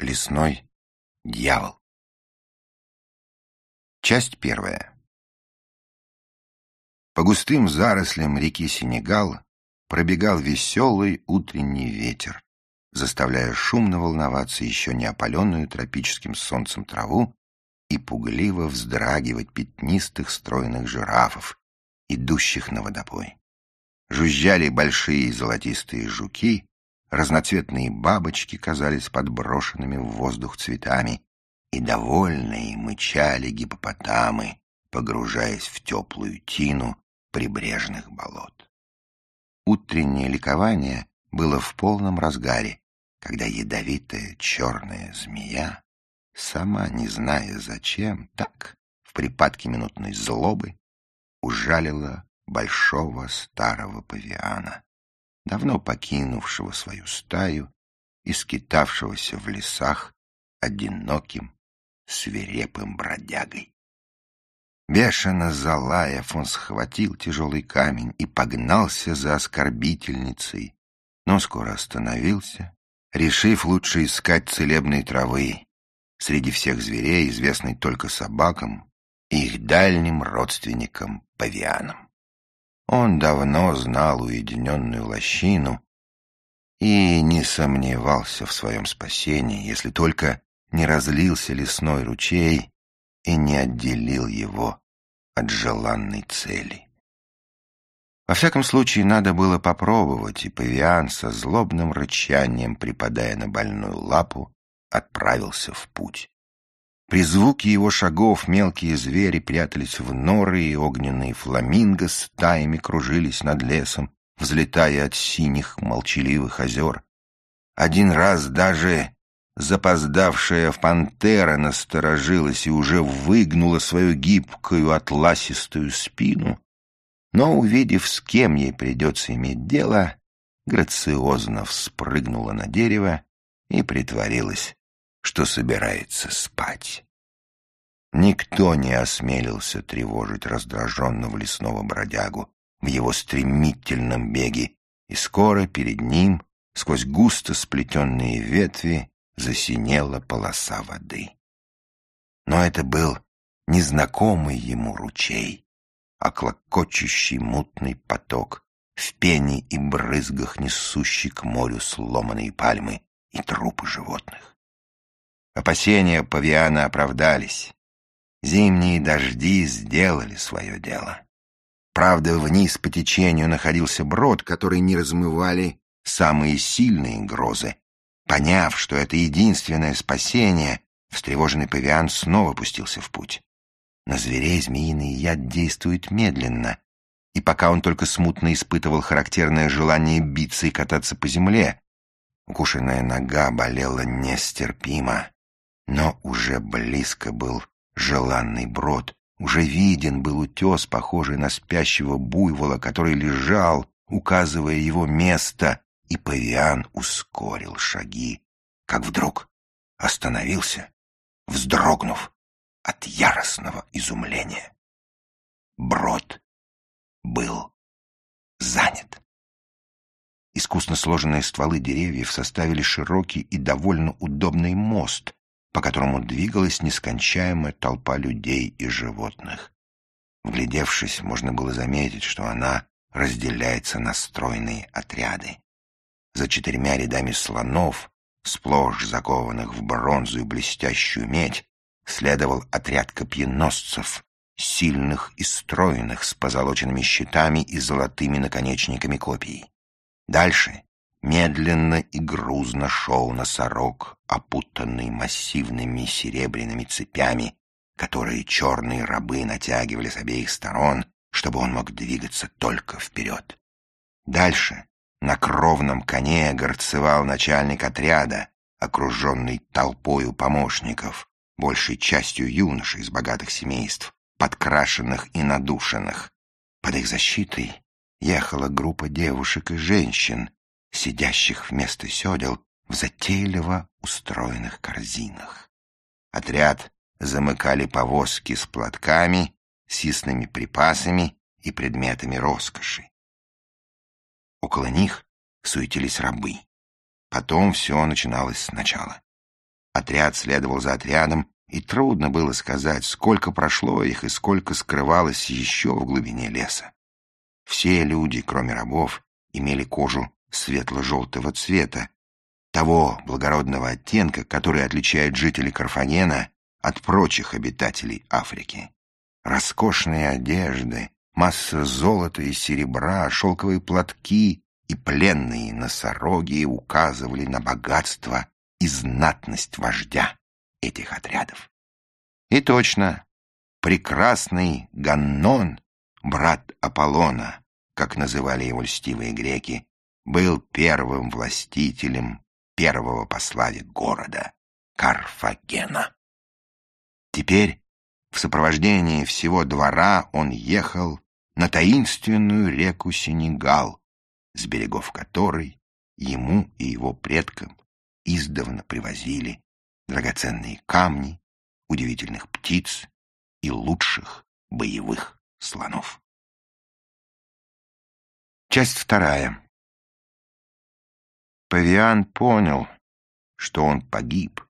Лесной дьявол. Часть первая. По густым зарослям реки Сенегал пробегал веселый утренний ветер, заставляя шумно волноваться еще не опаленную тропическим солнцем траву и пугливо вздрагивать пятнистых стройных жирафов, идущих на водопой. Жужжали большие золотистые жуки, разноцветные бабочки казались подброшенными в воздух цветами, и довольные мычали гипопотамы, погружаясь в теплую тину прибрежных болот. Утреннее ликование было в полном разгаре, когда ядовитая черная змея, сама не зная зачем, так, в припадке минутной злобы, ужалила большого старого павиана, давно покинувшего свою стаю и скитавшегося в лесах одиноким, свирепым бродягой. Бешено залаяв, он схватил тяжелый камень и погнался за оскорбительницей, но скоро остановился, решив лучше искать целебной травы среди всех зверей, известной только собакам и их дальним родственникам павианам. Он давно знал уединенную лощину и не сомневался в своем спасении, если только не разлился лесной ручей и не отделил его от желанной цели. Во всяком случае, надо было попробовать, и павиан со злобным рычанием, припадая на больную лапу, отправился в путь. При звуке его шагов мелкие звери прятались в норы, и огненные фламинго стаями кружились над лесом, взлетая от синих молчаливых озер. Один раз даже запоздавшая пантера насторожилась и уже выгнула свою гибкую атласистую спину, но, увидев, с кем ей придется иметь дело, грациозно вспрыгнула на дерево и притворилась что собирается спать. Никто не осмелился тревожить раздраженного лесного бродягу в его стремительном беге, и скоро перед ним, сквозь густо сплетенные ветви, засинела полоса воды. Но это был незнакомый ему ручей, а клокочущий мутный поток, в пене и брызгах несущий к морю сломанные пальмы и трупы животных. Опасения павиана оправдались. Зимние дожди сделали свое дело. Правда, вниз по течению находился брод, который не размывали самые сильные грозы. Поняв, что это единственное спасение, встревоженный павиан снова пустился в путь. На зверей змеиный яд действует медленно, и пока он только смутно испытывал характерное желание биться и кататься по земле, укушенная нога болела нестерпимо. Но уже близко был желанный брод, уже виден был утес, похожий на спящего буйвола, который лежал, указывая его место, и павиан ускорил шаги, как вдруг остановился, вздрогнув от яростного изумления. Брод был занят. Искусно сложенные стволы деревьев составили широкий и довольно удобный мост, по которому двигалась нескончаемая толпа людей и животных. Вглядевшись, можно было заметить, что она разделяется на стройные отряды. За четырьмя рядами слонов, сплошь закованных в бронзу и блестящую медь, следовал отряд копьеносцев, сильных и стройных, с позолоченными щитами и золотыми наконечниками копий. Дальше Медленно и грузно шел носорог, опутанный массивными серебряными цепями, которые черные рабы натягивали с обеих сторон, чтобы он мог двигаться только вперед. Дальше на кровном коне горцевал начальник отряда, окруженный толпою помощников, большей частью юношей из богатых семейств, подкрашенных и надушенных. Под их защитой ехала группа девушек и женщин, сидящих вместо седел в затейливо устроенных корзинах. Отряд замыкали повозки с платками, сисными припасами и предметами роскоши. Около них суетились рабы. Потом все начиналось сначала. Отряд следовал за отрядом, и трудно было сказать, сколько прошло их и сколько скрывалось еще в глубине леса. Все люди, кроме рабов, имели кожу светло-желтого цвета, того благородного оттенка, который отличает жителей Карфагена от прочих обитателей Африки. Роскошные одежды, масса золота и серебра, шелковые платки и пленные носороги указывали на богатство и знатность вождя этих отрядов. И точно, прекрасный Ганнон, брат Аполлона, как называли его льстивые греки, был первым властителем первого по славе города Карфагена. Теперь в сопровождении всего двора он ехал на таинственную реку Сенегал, с берегов которой ему и его предкам издавна привозили драгоценные камни, удивительных птиц и лучших боевых слонов. Часть вторая. Павиан понял, что он погиб,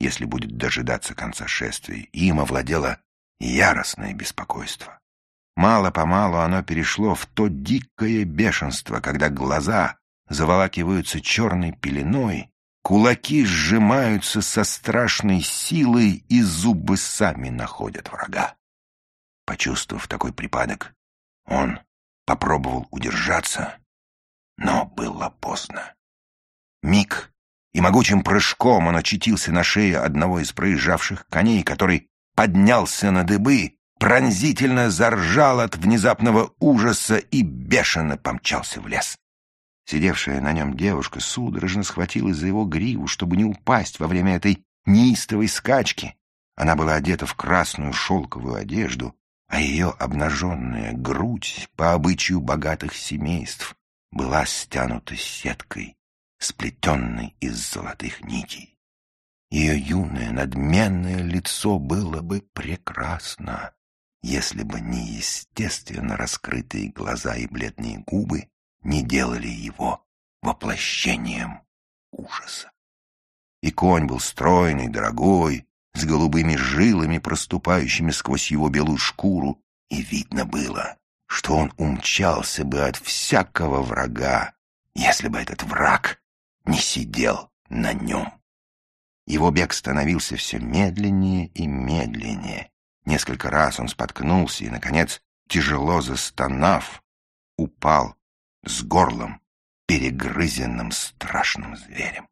если будет дожидаться конца шествия, и им овладело яростное беспокойство. Мало-помалу оно перешло в то дикое бешенство, когда глаза заволакиваются черной пеленой, кулаки сжимаются со страшной силой, и зубы сами находят врага. Почувствовав такой припадок, он попробовал удержаться, но было поздно. Миг, и могучим прыжком он очутился на шее одного из проезжавших коней, который поднялся на дыбы, пронзительно заржал от внезапного ужаса и бешено помчался в лес. Сидевшая на нем девушка судорожно схватилась за его гриву, чтобы не упасть во время этой неистовой скачки. Она была одета в красную шелковую одежду, а ее обнаженная грудь, по обычаю богатых семейств, была стянута сеткой сплетенный из золотых нитей. Ее юное надменное лицо было бы прекрасно, если бы не естественно раскрытые глаза и бледные губы не делали его воплощением ужаса. И конь был стройный, дорогой, с голубыми жилами, проступающими сквозь его белую шкуру, и видно было, что он умчался бы от всякого врага, если бы этот враг не сидел на нем. Его бег становился все медленнее и медленнее. Несколько раз он споткнулся и, наконец, тяжело застонав, упал с горлом, перегрызенным страшным зверем.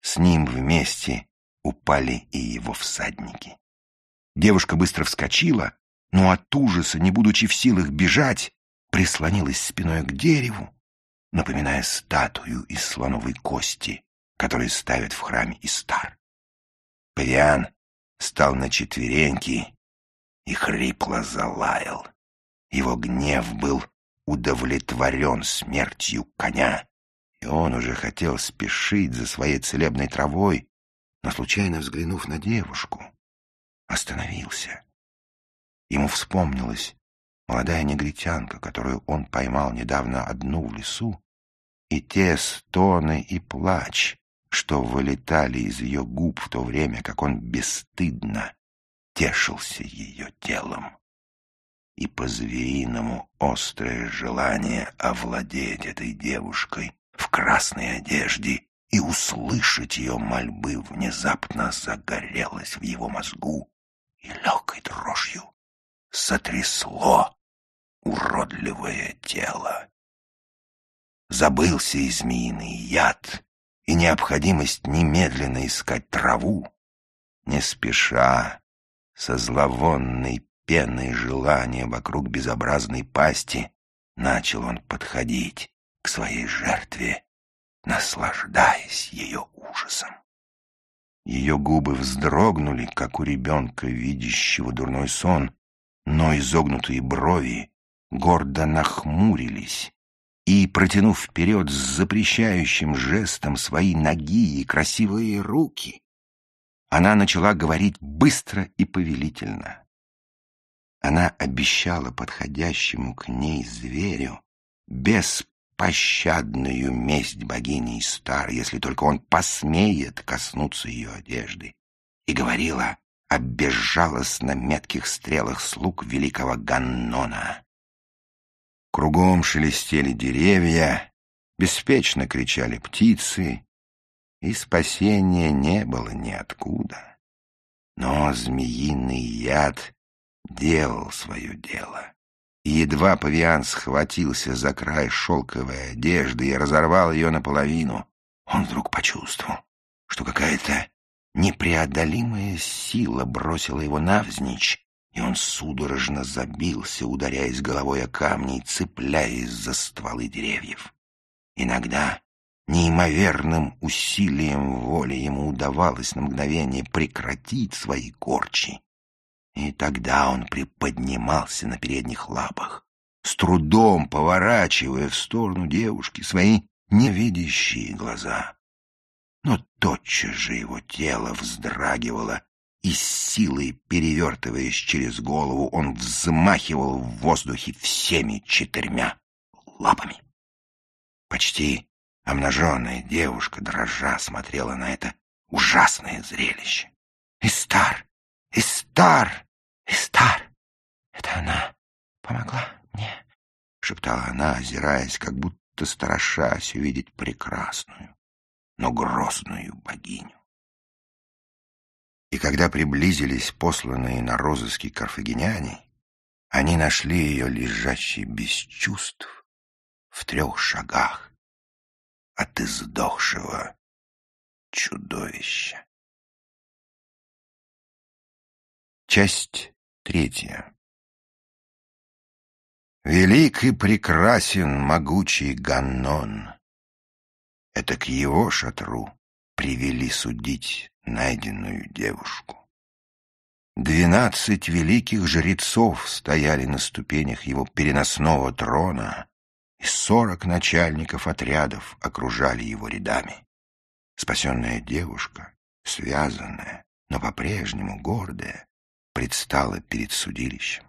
С ним вместе упали и его всадники. Девушка быстро вскочила, но от ужаса, не будучи в силах бежать, прислонилась спиной к дереву напоминая статую из слоновой кости, которую ставят в храме Истар. Павиан стал на четвереньки и хрипло залаял. Его гнев был удовлетворен смертью коня, и он уже хотел спешить за своей целебной травой, но, случайно взглянув на девушку, остановился. Ему вспомнилось, молодая негритянка, которую он поймал недавно одну в лесу, и те стоны и плач, что вылетали из ее губ в то время, как он бесстыдно тешился ее телом. И по-звериному острое желание овладеть этой девушкой в красной одежде и услышать ее мольбы внезапно загорелось в его мозгу и легкой дрожью сотрясло уродливое тело. Забылся и змеиный яд, и необходимость немедленно искать траву. Не спеша, со зловонной пеной желания вокруг безобразной пасти, начал он подходить к своей жертве, наслаждаясь ее ужасом. Ее губы вздрогнули, как у ребенка, видящего дурной сон, но изогнутые брови гордо нахмурились, и, протянув вперед с запрещающим жестом свои ноги и красивые руки, она начала говорить быстро и повелительно. Она обещала подходящему к ней зверю беспощадную месть богини Истар, если только он посмеет коснуться ее одежды, и говорила о безжалостно метких стрелах слуг великого Ганнона. Кругом шелестели деревья, беспечно кричали птицы, и спасения не было ниоткуда. Но змеиный яд делал свое дело. И едва павиан схватился за край шелковой одежды и разорвал ее наполовину, он вдруг почувствовал, что какая-то непреодолимая сила бросила его навзничь, и он судорожно забился, ударяясь головой о камни и цепляясь за стволы деревьев. Иногда неимоверным усилием воли ему удавалось на мгновение прекратить свои корчи, и тогда он приподнимался на передних лапах, с трудом поворачивая в сторону девушки свои невидящие глаза. Но тотчас же его тело вздрагивало, и силой, перевертываясь через голову, он взмахивал в воздухе всеми четырьмя лапами. Почти обнаженная девушка, дрожа, смотрела на это ужасное зрелище. «Истар! Истар! Истар! Это она помогла мне!» — шептала она, озираясь, как будто страшась увидеть прекрасную, но грозную богиню. И когда приблизились посланные на розыски карфагеняне, они нашли ее лежащей без чувств в трех шагах от издохшего чудовища. Часть третья Велик и прекрасен могучий Ганнон. Это к его шатру привели судить найденную девушку. Двенадцать великих жрецов стояли на ступенях его переносного трона, и сорок начальников отрядов окружали его рядами. Спасенная девушка, связанная, но по-прежнему гордая, предстала перед судилищем.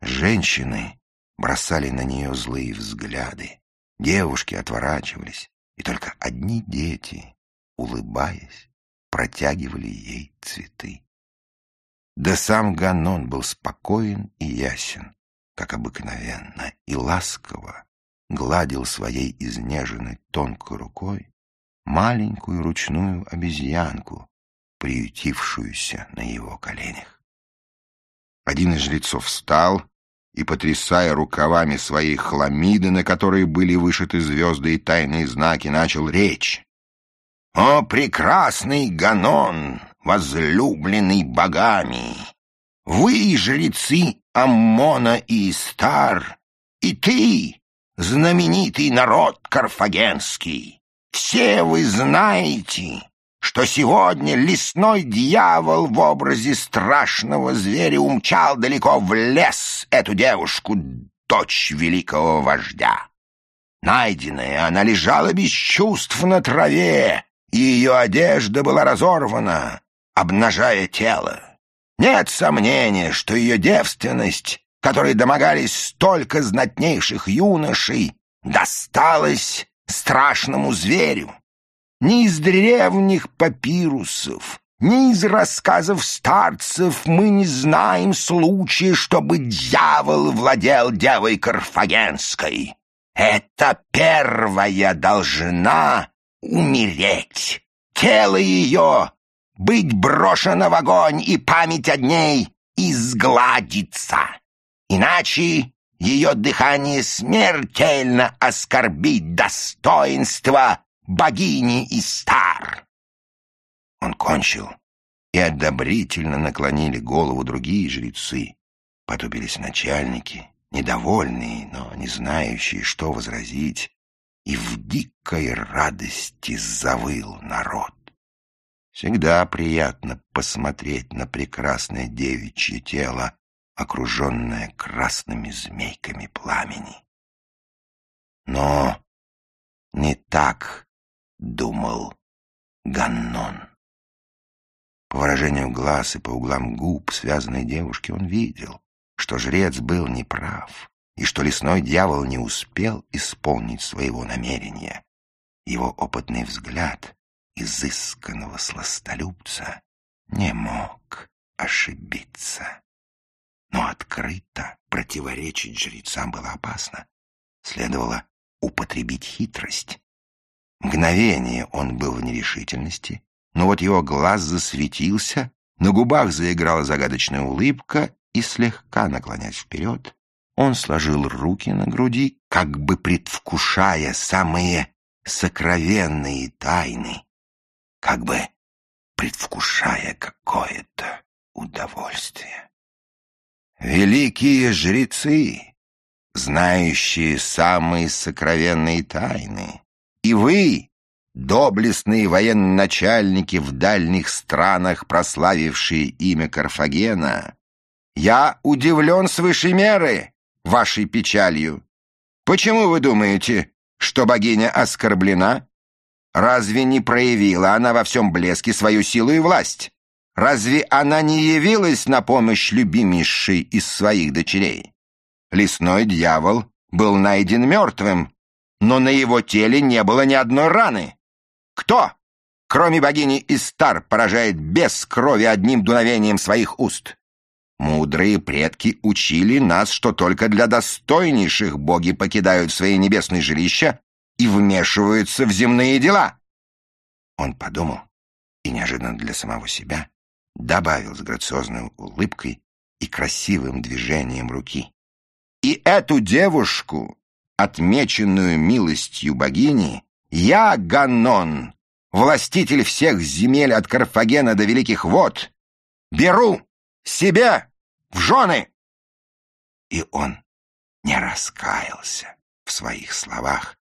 Женщины бросали на нее злые взгляды, девушки отворачивались, и только одни дети, улыбаясь, протягивали ей цветы. Да сам Ганон был спокоен и ясен, как обыкновенно, и ласково гладил своей изнеженной тонкой рукой маленькую ручную обезьянку, приютившуюся на его коленях. Один из жрецов встал и, потрясая рукавами своей хламиды, на которой были вышиты звезды и тайные знаки, начал речь. «О, прекрасный Ганон, возлюбленный богами! Вы, жрецы Аммона и Истар, и ты, знаменитый народ карфагенский, все вы знаете, что сегодня лесной дьявол в образе страшного зверя умчал далеко в лес эту девушку, дочь великого вождя. Найденная, она лежала без чувств на траве, и ее одежда была разорвана, обнажая тело. Нет сомнения, что ее девственность, которой домогались столько знатнейших юношей, досталась страшному зверю. Ни из древних папирусов, ни из рассказов старцев мы не знаем случая, чтобы дьявол владел девой Карфагенской. Это первая должна умереть. Тело ее быть брошено в огонь, и память о ней изгладится. Иначе ее дыхание смертельно оскорбить достоинство богини Истар. Он кончил, и одобрительно наклонили голову другие жрецы. Потупились начальники, недовольные, но не знающие, что возразить, и в дикой радости завыл народ. Всегда приятно посмотреть на прекрасное девичье тело, окруженное красными змейками пламени. Но не так думал Ганнон. По выражению глаз и по углам губ связанной девушки он видел, что жрец был неправ, и что лесной дьявол не успел исполнить своего намерения. Его опытный взгляд изысканного сластолюбца не мог ошибиться. Но открыто противоречить жрецам было опасно. Следовало употребить хитрость. Мгновение он был в нерешительности, но вот его глаз засветился, на губах заиграла загадочная улыбка, и, слегка наклонясь вперед, он сложил руки на груди, как бы предвкушая самые сокровенные тайны, как бы предвкушая какое-то удовольствие. Великие жрецы, знающие самые сокровенные тайны, и вы, доблестные военачальники в дальних странах, прославившие имя Карфагена, я удивлен свыше меры вашей печалью. Почему вы думаете, что богиня оскорблена? Разве не проявила она во всем блеске свою силу и власть? Разве она не явилась на помощь любимейшей из своих дочерей? Лесной дьявол был найден мертвым, но на его теле не было ни одной раны. Кто, кроме богини Истар, поражает без крови одним дуновением своих уст? Мудрые предки учили нас, что только для достойнейших боги покидают свои небесные жилища и вмешиваются в земные дела. Он подумал и неожиданно для самого себя добавил с грациозной улыбкой и красивым движением руки. И эту девушку, отмеченную милостью богини, я, Ганнон, властитель всех земель от Карфагена до Великих Вод, беру себе в жены!» И он не раскаялся в своих словах,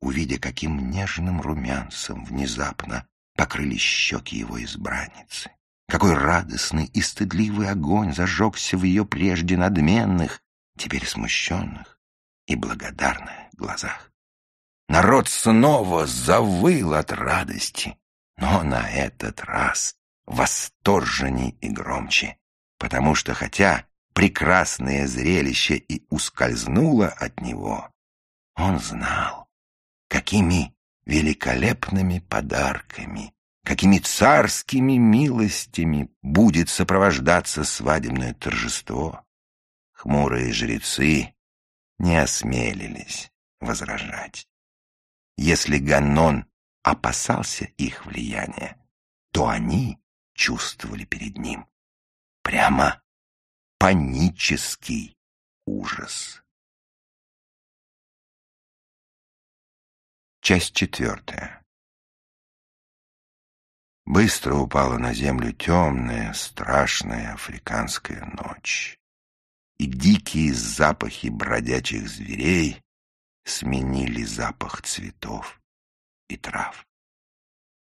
увидя, каким нежным румянцем внезапно покрыли щеки его избранницы. Какой радостный и стыдливый огонь зажегся в ее прежде надменных, теперь смущенных и благодарных глазах. Народ снова завыл от радости, но на этот раз восторженней и громче потому что хотя прекрасное зрелище и ускользнуло от него, он знал, какими великолепными подарками, какими царскими милостями будет сопровождаться свадебное торжество. Хмурые жрецы не осмелились возражать. Если Ганнон опасался их влияния, то они чувствовали перед ним Прямо панический ужас. Часть четвертая. Быстро упала на землю темная, страшная африканская ночь, и дикие запахи бродячих зверей сменили запах цветов и трав.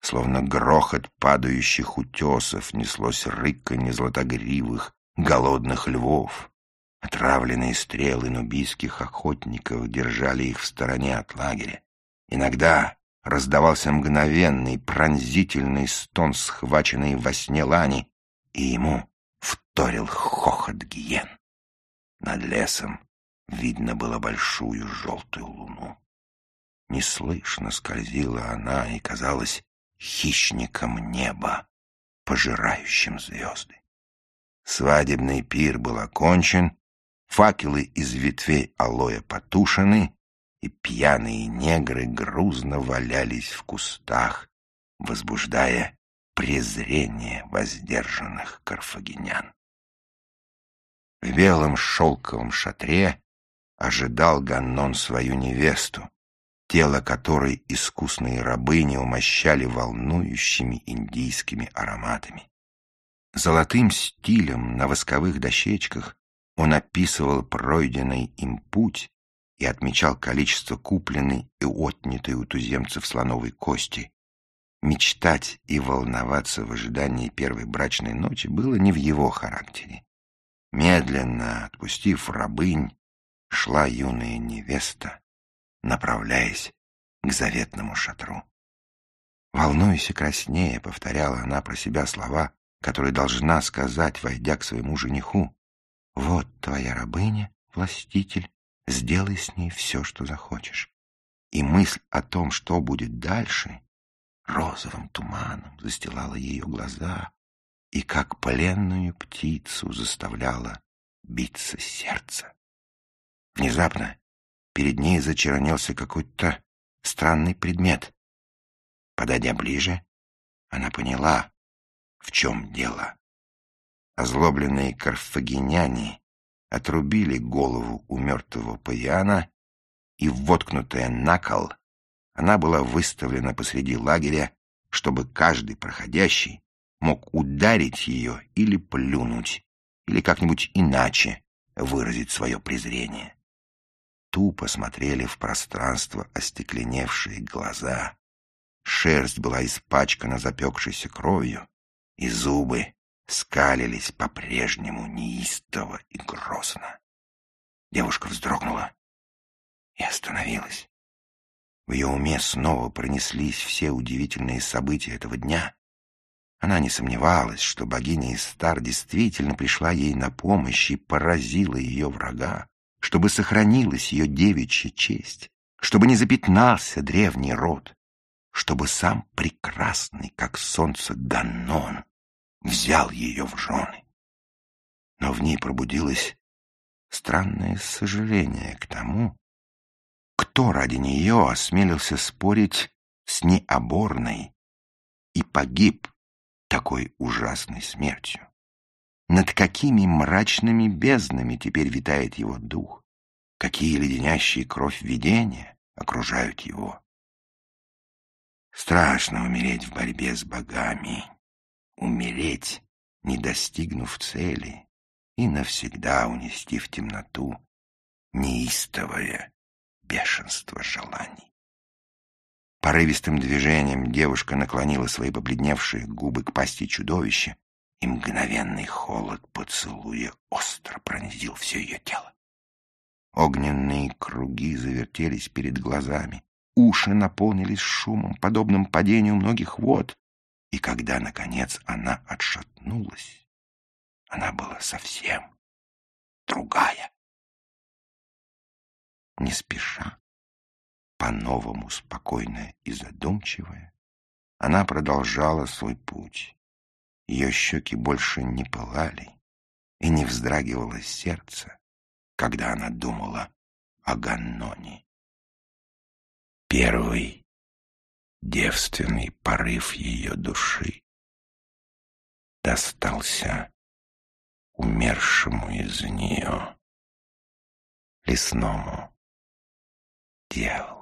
Словно грохот падающих утесов неслось рыканье златогривых, голодных львов. Отравленные стрелы нубийских охотников держали их в стороне от лагеря. Иногда раздавался мгновенный пронзительный стон, схваченный во сне лани, и ему вторил хохот гиен. Над лесом видно было большую желтую луну. Неслышно скользила она, и, казалось, хищником неба, пожирающим звезды. Свадебный пир был окончен, факелы из ветвей алоэ потушены, и пьяные негры грузно валялись в кустах, возбуждая презрение воздержанных карфагенян. В белом шелковом шатре ожидал Ганнон свою невесту, тело которой искусные рабыни умощали волнующими индийскими ароматами. Золотым стилем на восковых дощечках он описывал пройденный им путь и отмечал количество купленной и отнятой у туземцев слоновой кости. Мечтать и волноваться в ожидании первой брачной ночи было не в его характере. Медленно, отпустив рабынь, шла юная невеста, направляясь к заветному шатру. Волнуясь и краснея, повторяла она про себя слова, которые должна сказать, войдя к своему жениху. «Вот твоя рабыня, властитель, сделай с ней все, что захочешь. И мысль о том, что будет дальше, розовым туманом застилала ее глаза и, как пленную птицу, заставляла биться сердце. Внезапно перед ней зачернился какой-то странный предмет. Подойдя ближе, она поняла, в чем дело. Озлобленные карфагеняне отрубили голову у мертвого паяна, и, воткнутая на кол, она была выставлена посреди лагеря, чтобы каждый проходящий мог ударить ее или плюнуть, или как-нибудь иначе выразить свое презрение. Тупо смотрели в пространство остекленевшие глаза. Шерсть была испачкана запекшейся кровью, и зубы скалились по-прежнему неистово и грозно. Девушка вздрогнула и остановилась. В ее уме снова пронеслись все удивительные события этого дня. Она не сомневалась, что богиня Истар действительно пришла ей на помощь и поразила ее врага, чтобы сохранилась ее девичья честь, чтобы не запятнался древний род, чтобы сам прекрасный, как солнце, Ганнон взял ее в жены. Но в ней пробудилось странное сожаление к тому, кто ради нее осмелился спорить с необорной и погиб такой ужасной смертью. Над какими мрачными безднами теперь витает его дух, какие леденящие кровь видения окружают его. Страшно умереть в борьбе с богами, умереть, не достигнув цели, и навсегда унести в темноту неистовое бешенство желаний. Порывистым движением девушка наклонила свои побледневшие губы к пасти чудовища, и мгновенный холод поцелуя остро пронзил все ее тело. Огненные круги завертелись перед глазами, уши наполнились шумом, подобным падению многих вод, и когда, наконец, она отшатнулась, она была совсем другая. Не спеша, по-новому спокойная и задумчивая, она продолжала свой путь. Ее щеки больше не пылали, и не вздрагивало сердце, когда она думала о Ганноне. Первый девственный порыв ее души достался умершему из нее лесному дьяволу.